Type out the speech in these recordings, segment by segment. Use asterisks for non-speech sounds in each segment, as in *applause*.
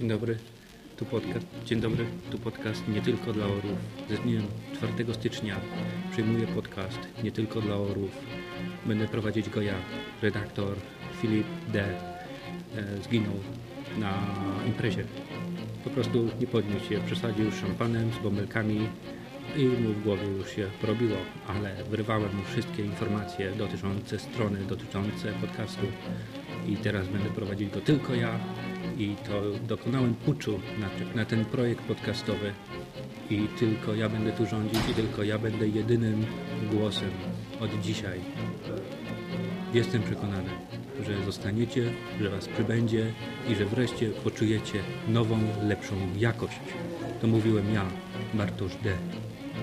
Dzień dobry, tu podcast. Dzień dobry, tu podcast nie tylko dla orów. Ze dniem 4 stycznia przyjmuję podcast nie tylko dla orów. Będę prowadzić go ja, redaktor Filip D. E, zginął na imprezie. Po prostu nie podniósł się, przesadził szampanem z bąbelkami i mu w głowie już się porobiło, ale wyrwałem mu wszystkie informacje dotyczące strony, dotyczące podcastu i teraz będę prowadzić go tylko ja i to dokonałem puczu na, na ten projekt podcastowy i tylko ja będę tu rządzić i tylko ja będę jedynym głosem od dzisiaj. Jestem przekonany, że zostaniecie, że was przybędzie i że wreszcie poczujecie nową, lepszą jakość. To mówiłem ja, Bartosz D. W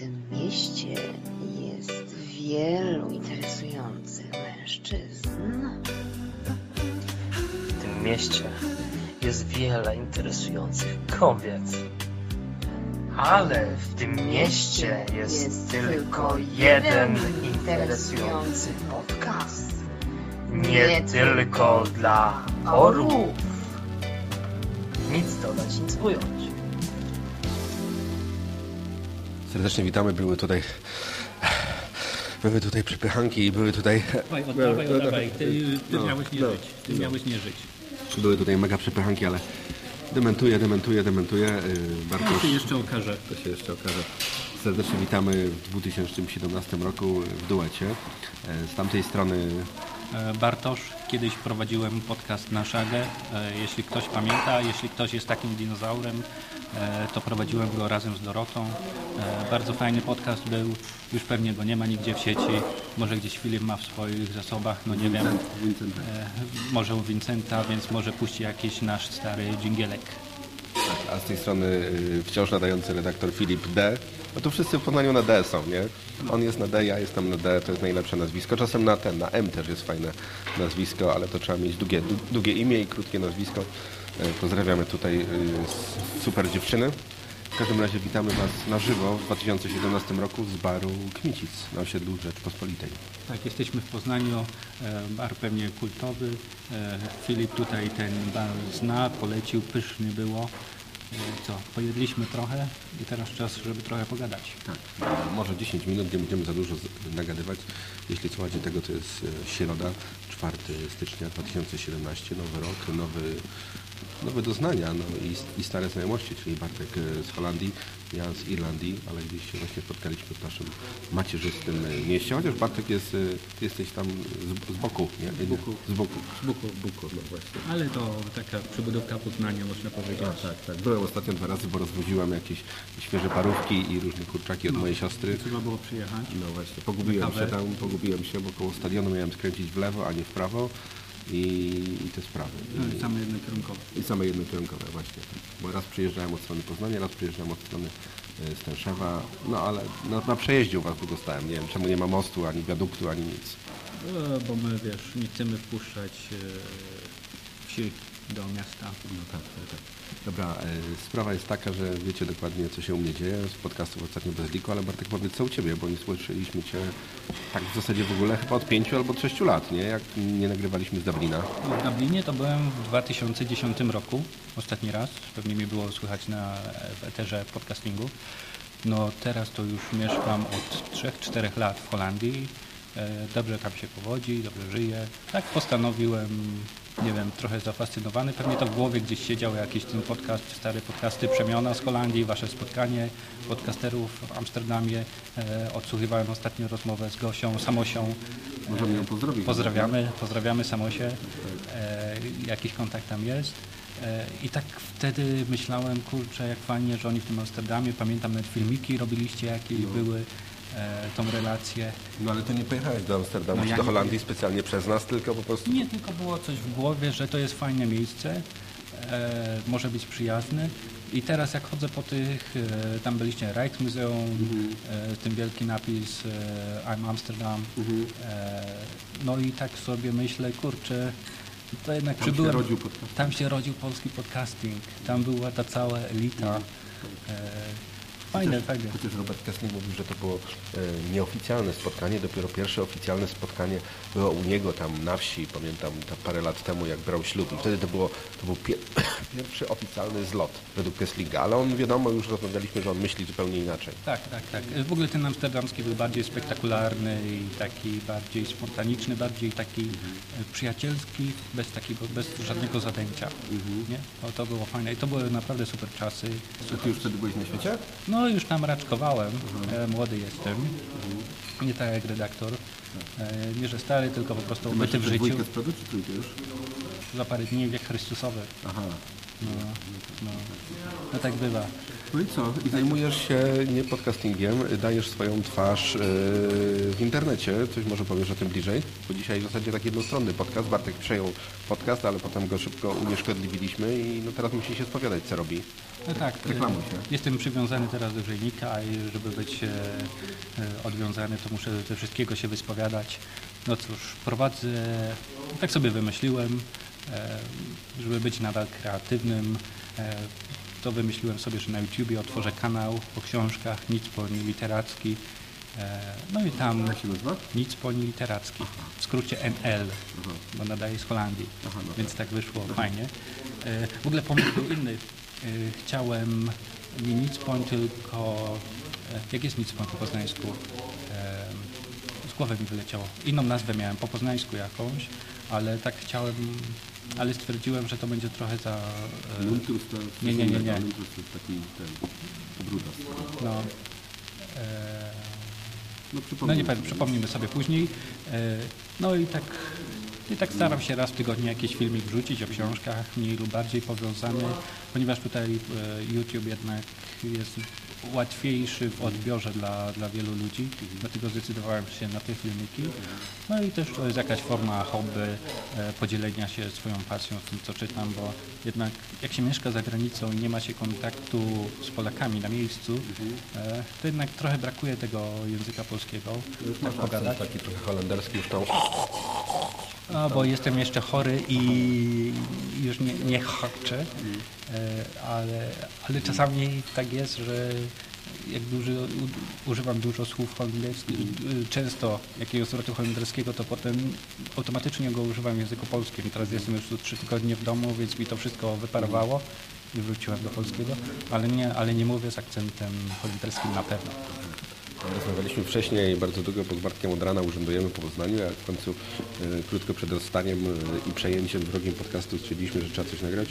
tym mieście jest wielu interesujących mężczyzn. W tym mieście jest wiele interesujących kobiet. Ale w tym mieście jest, tylko jeden interesujący podcast. Nie tylko dla orłów. Nic dodać, nic ująć. Serdecznie witamy, były tutaj były tutaj przypychanki i były tutaj Oddawaj, oddawaj, oddawaj. Ty, ty No, miałeś nie no, żyć. Ty miałeś nie żyć. były tutaj mega przypychanki, ale dementuję, dementuję, dementuję. Yy, Ja Bartosz, się jeszcze okaże. to się jeszcze okaże. Serdecznie witamy w 2017 roku w duecie. E, Z tamtej strony E, Bartosz, kiedyś prowadziłem podcast na Szagę. E, Jeśli ktoś pamięta, jeśli ktoś jest takim dinozaurem, to prowadziłem go razem z Dorotą. E, Bardzo fajny podcast był. Już pewnie go nie ma nigdzie w sieci. Może gdzieś Filip ma w swoich zasobach, no nie wiem. Vincenta. E, Może u Vincenta, więc może puści jakiś nasz stary dżingielek. a z tej strony y, wciąż nadający redaktor Filip D. No to wszyscy w Poznaniu na D są, nie? On jest na D, ja jestem na D, to jest najlepsze nazwisko. Czasem na ten, na M też jest fajne nazwisko, ale to trzeba mieć długie, długie imię i krótkie nazwisko. E, Pozdrawiamy tutaj s- super dziewczyny. W każdym razie witamy Was na żywo w 2017 roku z baru Kmicic na osiedlu Rzeczpospolitej. Tak, jesteśmy w Poznaniu, e, bar pewnie kultowy. E, Filip tutaj ten bar zna, polecił, pyszny było. E, Co, pojedliśmy trochę i teraz czas, żeby trochę pogadać. Tak. Może 10 minut, nie będziemy za dużo nagadywać. Jeśli słuchacie tego, to jest e, środa, 4 stycznia 2017, nowy rok, nowy, nowe doznania no i, i stare znajomości, czyli Bartek e, z Holandii, ja z Irlandii, ale gdzieś się właśnie spotkaliśmy w naszym macierzystym e, mieście, chociaż Bartek jest, e, ty jesteś tam z, z boku, nie? Z boku. Z boku. Z buku. Buku, no właśnie. Ale to taka przybudówka Poznania, można powiedzieć. Tak, tak, tak. Byłem ostatnio dwa razy, bo rozwoziłem jakieś świeże parówki i różne kurczaki od mojej siostry. Trzeba było przyjechać. No właśnie, pogubiłem się tam, pogubiłem się, bo koło stadionu miałem skręcić w lewo, a nie w prawo i, i te sprawy. No, I, Same jednokierunkowe. i same jednokierunkowe właśnie. Bo raz przyjeżdżałem od strony Poznania, raz przyjeżdżałem od strony e, Stęszewa, no ale na, na przejeździe u Was długo stałem. Nie wiem czemu nie ma mostu, ani wiaduktu, ani nic. E, Bo my, wiesz, nie chcemy wpuszczać e, wsi do miasta. No tak, tak, tak. Dobra, e, sprawa jest taka, że wiecie dokładnie, co się u mnie dzieje z podcastów ostatnio bez liku, ale Bartek powiedz co u Ciebie, bo nie słyszeliśmy Cię tak w zasadzie w ogóle chyba od pięciu albo od lat, nie? Jak nie nagrywaliśmy z Dublina. W Dublinie to byłem w 2010 roku, ostatni raz. Pewnie mi było słychać na w eterze podcastingu. No teraz to już mieszkam od 3-4 lat w Holandii. E, Dobrze tam się powodzi, dobrze żyję. Tak postanowiłem, nie wiem, trochę zafascynowany. Pewnie to w głowie gdzieś siedział jakiś ten podcast, stare podcasty Przemiona z Holandii, wasze spotkanie podcasterów w Amsterdamie. E, Odsłuchiwałem ostatnio rozmowę z Gosią, Samosią. Możemy ją pozdrowić. Pozdrawiamy, pozdrawiamy Samosie. E, jakiś kontakt tam jest. E, I tak wtedy myślałem, kurczę, jak fajnie, że oni w tym Amsterdamie, pamiętam nawet filmiki robiliście jakieś były, e, tą relację. No ale Ty nie pojechałeś do Amsterdamu No czy ja do nie- Holandii specjalnie przez nas, tylko po prostu... Nie tylko było coś w głowie, że to jest fajne miejsce, e, może być przyjazny. I teraz jak chodzę po tych, e, tam byliście Rijksmuseum, e, ten wielki napis e, I'm Amsterdam. E, no i tak sobie myślę, kurczę, To jednak Tam się przybyłem, rodził podcast. tam się rodził polski podcasting, tam była ta cała elita. E, fajne, fajne. Chociaż Robert Kessling mówił, że to było e, nieoficjalne spotkanie, dopiero pierwsze oficjalne spotkanie było u niego tam na wsi, pamiętam tam parę lat temu, jak brał ślub. I wtedy to, było, to był pie, *coughs* pierwszy oficjalny zlot według Kesslinga, ale on wiadomo, już rozmawialiśmy, że on myśli zupełnie inaczej. Tak, tak, tak. W ogóle ten amsterdamski był bardziej spektakularny i taki bardziej spontaniczny, bardziej taki e, przyjacielski, bez takiego, bez żadnego zadęcia. Nie? O, to było fajne i to były naprawdę super czasy. A ty już wtedy byłeś na świecie? No już tam raczkowałem, e, młody jestem, nie tak jak redaktor. E, nie, że stary, tylko po prostu byty w życiu. z przodu, czy trójkę już? Za parę dni wiek Chrystusowy. Aha. No, no. no tak bywa. No i co? I zajmujesz się nie podcastingiem, dajesz swoją twarz yy, w internecie. Coś może powiesz o tym bliżej? Bo dzisiaj w zasadzie tak jednostronny podcast. Bartek przejął podcast, ale potem go szybko unieszkodliwiliśmy i no teraz musi się spowiadać, co robi. No tak, Reklamuj się. jestem przywiązany teraz do grzejnika i żeby być e, e, odwiązany, to muszę ze wszystkiego się wyspowiadać. No cóż, prowadzę, tak sobie wymyśliłem, żeby być nadal kreatywnym, e, to wymyśliłem sobie, że na YouTubie otworzę kanał o książkach, nic po literacki. E, no i tam Jak się nazywa? nic po literacki, w skrócie NL, bo nadaje z Holandii, Aha, no więc tak wyszło fajnie. E, W ogóle pomysł był inny. E, Chciałem nie nic poń, tylko e, jak jest nic poń po poznańsku? E, Z głowy mi wyleciało. Inną nazwę miałem po poznańsku jakąś, ale tak chciałem, ale stwierdziłem, że to będzie trochę za... e, Luntus to Nie, nie, nie, nie. Luntus to jest taki ten, obrudas. No, e, No, No nie powiem, przypomnimy sobie później. E, No i tak, i tak staram się raz w tygodniu jakiś filmik wrzucić o książkach, mniej lub bardziej powiązany, ponieważ tutaj e, YouTube jednak jest łatwiejszy w odbiorze dla, dla wielu ludzi, dlatego zdecydowałem się na te filmiki. No i też to jest jakaś forma hobby, e, podzielenia się swoją pasją z tym, co czytam, bo jednak jak się mieszka za granicą i nie ma się kontaktu z Polakami na miejscu, e, to jednak trochę brakuje tego języka polskiego, tak pogadać. taki trochę holenderski już tam. A, bo jestem jeszcze chory i już nie, nie e, ale, ale czasami tak jest, że jak używam dużo słów holenderskich, często jakiegoś zwrotu holenderskiego, to potem automatycznie go używam w języku polskim. Teraz jestem już tu trzy tygodnie w domu, więc mi to wszystko wyparowało i wróciłem do polskiego, ale nie, ale nie mówię z akcentem holenderskim na pewno. Rozmawialiśmy wcześniej bardzo długo, z Bartkiem od rana urzędujemy po Poznaniu, a w końcu e, krótko przed rozstaniem e, i przejęciem wrogiem podcastu stwierdziliśmy, że trzeba coś nagrać.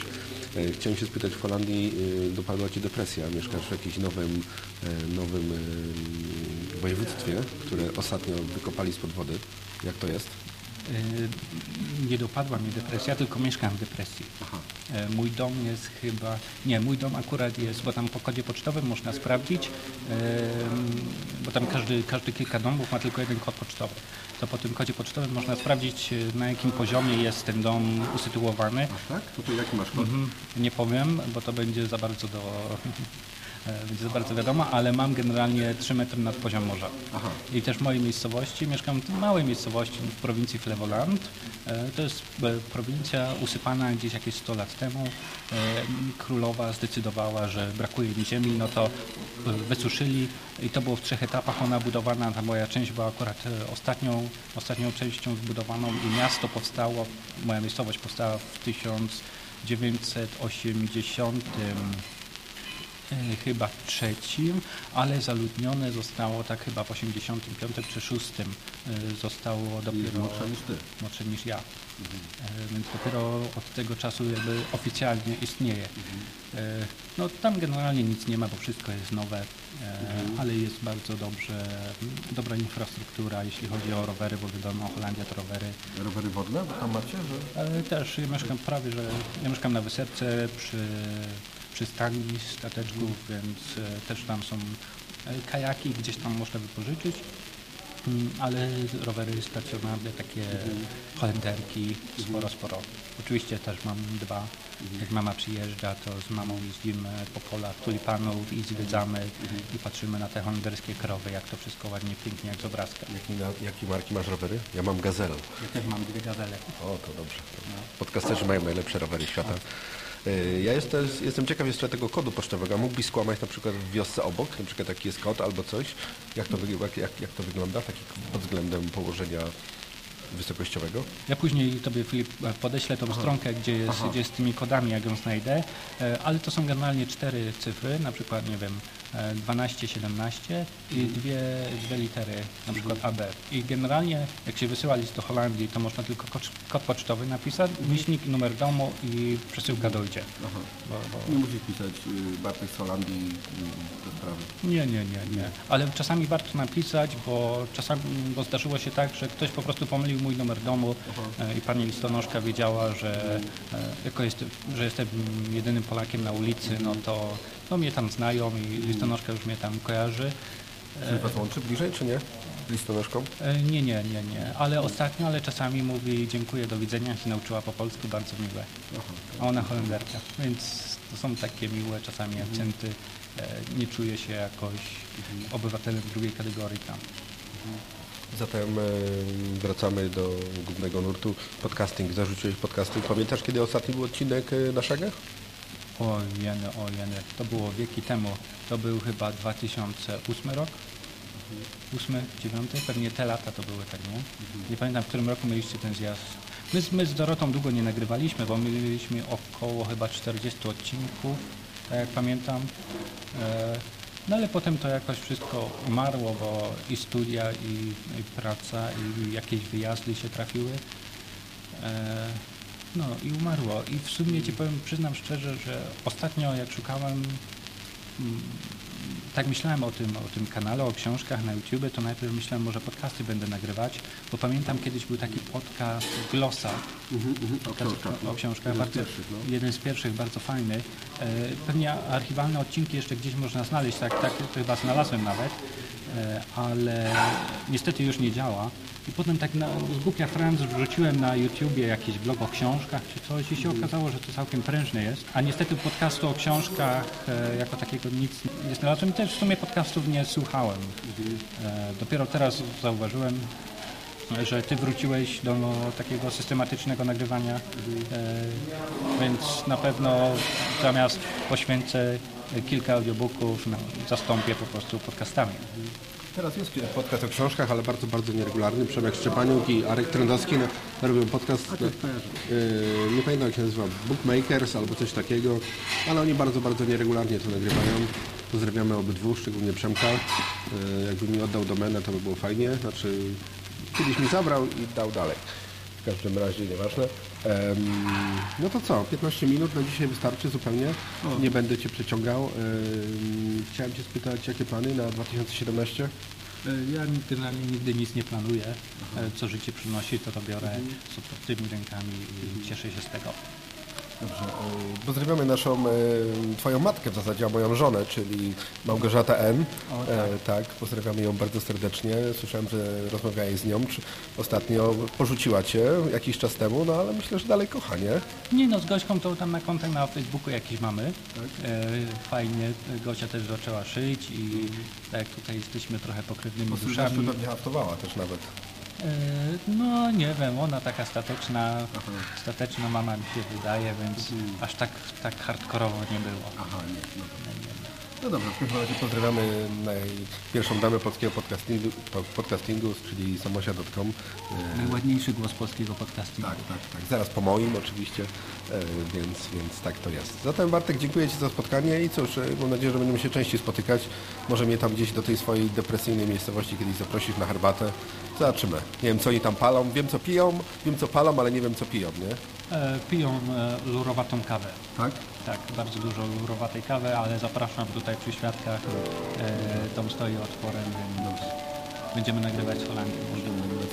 E, chciałem się spytać, w Holandii dopadła Ci depresja, mieszkasz w jakimś nowym, nowym województwie, które ostatnio wykopali spod wody. Jak to jest? Nie dopadła mnie depresja, tylko mieszkam w depresji. E, Mój dom jest chyba, nie, mój dom akurat jest, bo tam po kodzie pocztowym można sprawdzić, tam każdy, każdy kilka domów ma tylko jeden kod pocztowy. To po tym kodzie pocztowym można sprawdzić, e, na jakim poziomie jest ten dom usytuowany. Tak? To, to jaki masz kod? Mhm, Nie powiem, bo to będzie za bardzo do... *laughs* e, Będzie za bardzo wiadomo, ale mam generalnie 3 metry nad poziom morza. Aha. I też w mojej miejscowości, mieszkam w małej miejscowości w prowincji Flevoland. E, To jest prowincja usypana gdzieś jakieś 100 lat temu. Królowa zdecydowała, że brakuje mi ziemi, no to wysuszyli i to było w trzech etapach ona budowana. Ta moja część była akurat e, ostatnią, ostatnią częścią zbudowaną i miasto powstało, moja miejscowość powstała w 1980 E, chyba trzecim, ale zaludnione zostało tak chyba w 85 czy 6 zostało dopiero młodsza niż ty. młodsze niż ja. E, Więc dopiero od tego czasu jakby oficjalnie istnieje. E, No tam generalnie nic nie ma, bo wszystko jest nowe, e, ale jest bardzo dobrze, dobra infrastruktura, jeśli chodzi o rowery, bo wiadomo, Holandia to rowery. Rowery wodne? Bo tam macie, że... Ale też ja mieszkam prawie, że ja mieszkam na wysepce przy przystani stateczków, więc e, też tam są e, kajaki, gdzieś tam można wypożyczyć. Mm, Ale rowery stacjonarne, takie holenderki, sporo, sporo. Oczywiście też mam dwa. Jak mama przyjeżdża, to z mamą jeździmy po polach tulipanów i zwiedzamy i patrzymy na te holenderskie krowy, jak to wszystko ładnie, pięknie, jak z obrazka. Jaki, na, jakie marki masz rowery? Ja mam Gazelę. Ja też mam dwie gazele. O, to dobrze. Podcasterzy mają najlepsze rowery świata. Y, Ja jestem, ciekaw jeszcze tego kodu pocztowego. Mógłbyś skłamać na przykład w wiosce obok, na przykład taki jest kod albo coś? Jak to, jak, jak, jak to wygląda, taki pod względem położenia wysokościowego? Ja później tobie Filip podeślę tą stronkę, gdzie jest, gdzie jest z tymi kodami, jak ją znajdę, E, ale to są generalnie cztery cyfry, na przykład, nie wiem, e, 12, 17 i dwie, dwie litery, na przykład AB. I generalnie, jak się wysyła list do Holandii, to można tylko kod, kod pocztowy napisać, myślnik, numer domu i przesyłka dojdzie. Bo, bo... Nie musisz pisać y, Bartek z Holandii do sprawy. Nie, nie, nie, nie. Ale czasami warto napisać, bo czasami bo zdarzyło się tak, że ktoś po prostu pomylił mój numer domu e, i pani listonoszka wiedziała, że e, jako jest, że jestem jedynym Polakiem na ulicy, no to no mnie tam znają i listonoszka już mnie tam kojarzy. Czy was łączy bliżej, czy nie? Listonoszką? E, Nie, nie, nie, nie. Ale ostatnio, ale czasami mówi dziękuję, do widzenia, się nauczyła po polsku, bardzo miłe. A ona Holenderka, więc to są takie miłe czasami akcenty. E, Nie czuję się jakoś obywatelem drugiej kategorii tam. Zatem wracamy do głównego nurtu. Podcasting. Zarzuciłeś podcasting. Pamiętasz, kiedy ostatni był odcinek e, na szagach? O jeny, o jeny. To było wieki temu. To był chyba 2008 rok. 8, 9, pewnie te lata to były tak, nie? Nie pamiętam, w którym roku mieliście ten zjazd. My, z- my z Dorotą długo nie nagrywaliśmy, bo my mieliśmy około chyba 40 odcinków, tak jak pamiętam. E, no ale potem to jakoś wszystko umarło, bo i studia, i, i praca, i jakieś wyjazdy się trafiły. E, no i umarło. I w sumie ci powiem, przyznam szczerze, że ostatnio jak szukałem, mm, tak myślałem o tym, o tym kanale, o książkach na YouTube, to najpierw myślałem, może podcasty będę nagrywać, bo pamiętam kiedyś był taki podcast Glossa, podcast o książkach, bardzo, jeden z pierwszych, bardzo fajny. E, Pewnie archiwalne odcinki jeszcze gdzieś można znaleźć, tak, tak chyba znalazłem nawet, e, ale niestety już nie działa. I potem tak na, z głupia Franz wrzuciłem na YouTubie jakiś blog o książkach czy coś i się okazało, że to całkiem prężne jest. A niestety podcastu o książkach e, jako takiego nic nie znalazłem. Też w sumie podcastów nie słuchałem. E, dopiero teraz zauważyłem, że ty wróciłeś do takiego systematycznego nagrywania, e, więc na pewno zamiast poświęcę kilka audiobooków, no, zastąpię po prostu podcastami. Teraz jest podcast o książkach, ale bardzo, bardzo nieregularny. Przemek Szczepaniuk i Arek Trendowski no, robią podcast, no, yy, nie pamiętam jak się nazywa, Bookmakers albo coś takiego, ale oni bardzo, bardzo nieregularnie to nagrywają. Pozdrawiamy obydwu, szczególnie Przemka. Yy, jakby mi oddał domenę, to by było fajnie. Znaczy, kiedyś mi zabrał i dał dalej. W każdym razie, nieważne. Em, no to co, 15 minut na dzisiaj wystarczy zupełnie. Nie będę Cię przeciągał. Em, chciałem Cię spytać, jakie plany na 2017? E, Ja generalnie nigdy nic nie planuję. E, Co życie przynosi, to to biorę z otwartymi rękami i cieszę się z tego. Dobrze. e, Pozdrawiamy naszą, e, Twoją matkę w zasadzie, a moją żonę, czyli Małgorzata N. O, tak. E, tak, pozdrawiamy ją bardzo serdecznie. Słyszałem, że rozmawiałeś z nią. Czy ostatnio porzuciła Cię jakiś czas temu, no ale myślę, że dalej kocha, nie? Nie no, z Gośką to tam na kontakt na Facebooku jakiś mamy. E, fajnie, Gosia też zaczęła szyć i tak jak tutaj jesteśmy trochę pokrewnymi duszami. pewnie haftowała też nawet. E, No nie wiem, ona taka stateczna, stateczna mama mi się wydaje, więc aż tak, tak hardkorowo nie było. Aha, nie. No, no dobrze, w każdym razie pozdrawiamy pierwszą damę polskiego podcastingu, po- podcastingu czyli samosia.com. E, Najładniejszy głos polskiego podcastingu. Tak, tak, tak. Zaraz po moim oczywiście, e, więc, więc tak to jest. Zatem Bartek, dziękuję Ci za spotkanie i cóż, e, mam nadzieję, że będziemy się częściej spotykać. Może mnie tam gdzieś do tej swojej depresyjnej miejscowości kiedyś zaprosisz na herbatę. Zobaczymy. Nie wiem, co oni tam palą. Wiem, co piją, wiem, co palą, ale nie wiem, co piją, nie? E, piją e, lurowatą kawę. Tak? Tak, bardzo dużo lurowatej kawy, ale zapraszam tutaj przy świadkach. E, dom stoi otworem, więc będziemy nagrywać z Holandii.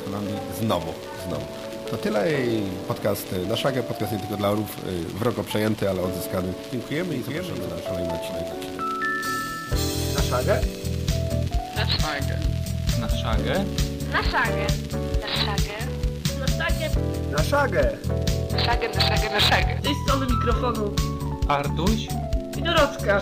Z Holandii. Znowu, znowu. To tyle i podcast e, na szagę, podcast nie tylko dla orów, e, wrogo przejęty, ale odzyskany. Dziękujemy i zapraszamy na kolejny odcinek. Na szagę? Na szagę. Na szagę. Na szagę. Na szagę. Na szagę! Na szagę, na szagę, na szagę. Z tej strony mikrofonu. Artuś? I Doroczka.